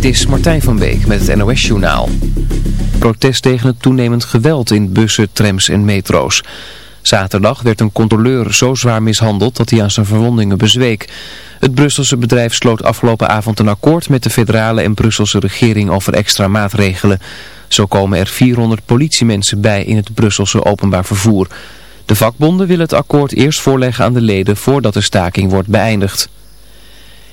Dit is Martijn van Beek met het NOS Journaal. Protest tegen het toenemend geweld in bussen, trams en metro's. Zaterdag werd een controleur zo zwaar mishandeld dat hij aan zijn verwondingen bezweek. Het Brusselse bedrijf sloot afgelopen avond een akkoord met de federale en Brusselse regering over extra maatregelen. Zo komen er 400 politiemensen bij in het Brusselse openbaar vervoer. De vakbonden willen het akkoord eerst voorleggen aan de leden voordat de staking wordt beëindigd.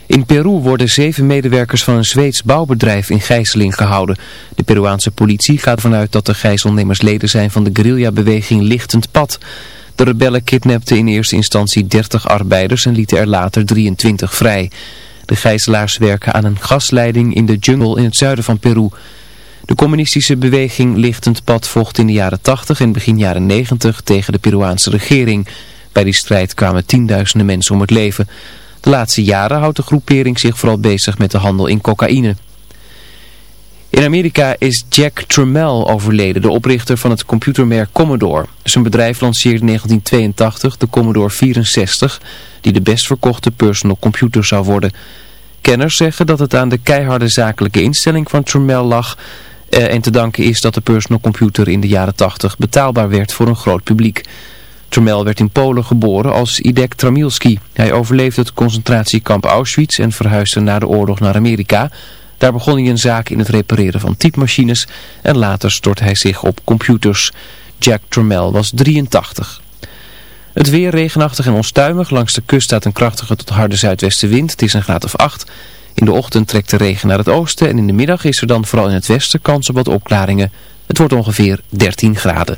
In Peru worden zeven medewerkers van een Zweeds bouwbedrijf in gijzeling gehouden. De Peruaanse politie gaat ervan uit dat de gijzelnemers leden zijn van de guerrillabeweging Lichtend Pad. De rebellen kidnapten in eerste instantie 30 arbeiders en lieten er later 23 vrij. De gijzelaars werken aan een gasleiding in de jungle in het zuiden van Peru. De communistische beweging Lichtend Pad vocht in de jaren 80 en begin jaren 90 tegen de Peruaanse regering. Bij die strijd kwamen tienduizenden mensen om het leven. De laatste jaren houdt de groepering zich vooral bezig met de handel in cocaïne. In Amerika is Jack Tramiel overleden, de oprichter van het computermerk Commodore. Zijn bedrijf lanceerde in 1982 de Commodore 64, die de best verkochte personal computer zou worden. Kenners zeggen dat het aan de keiharde zakelijke instelling van Tramiel lag... Eh, en te danken is dat de personal computer in de jaren 80 betaalbaar werd voor een groot publiek. Tramiel werd in Polen geboren als Idek Tramilski. Hij overleefde het concentratiekamp Auschwitz en verhuisde na de oorlog naar Amerika. Daar begon hij een zaak in het repareren van typemachines en later stort hij zich op computers. Jack Tramiel was 83. Het weer regenachtig en onstuimig. Langs de kust staat een krachtige tot harde zuidwestenwind. Het is een graad of 8. In de ochtend trekt de regen naar het oosten en in de middag is er dan vooral in het westen kans op wat opklaringen. Het wordt ongeveer 13 graden.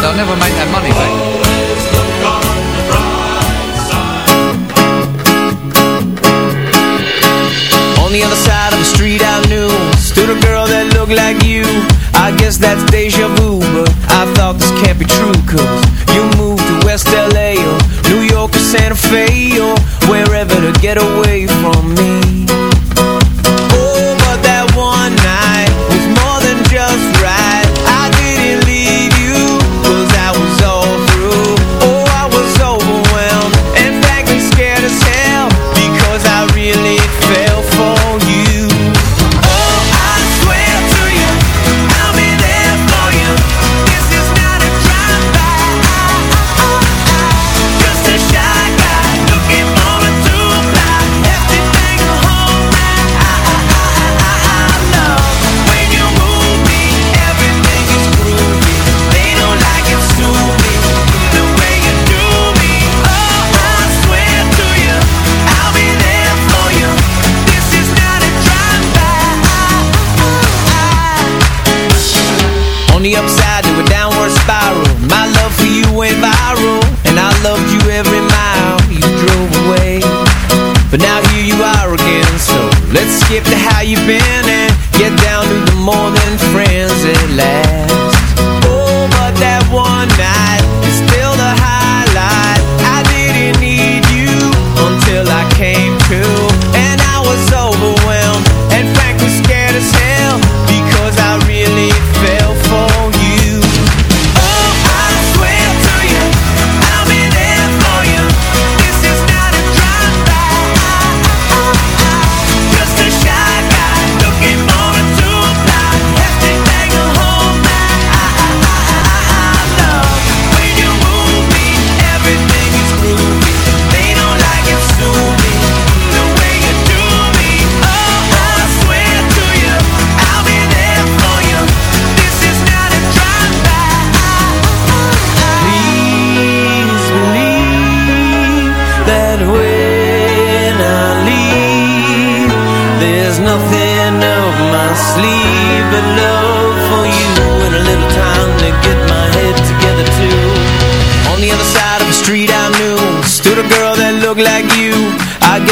they'll never make that money back On the other side of the street I knew Stood a girl that looked like you. I guess that's deja vu But I thought this can't be true Cause you moved to West LA Or New York or Santa Fe Or wherever to get away from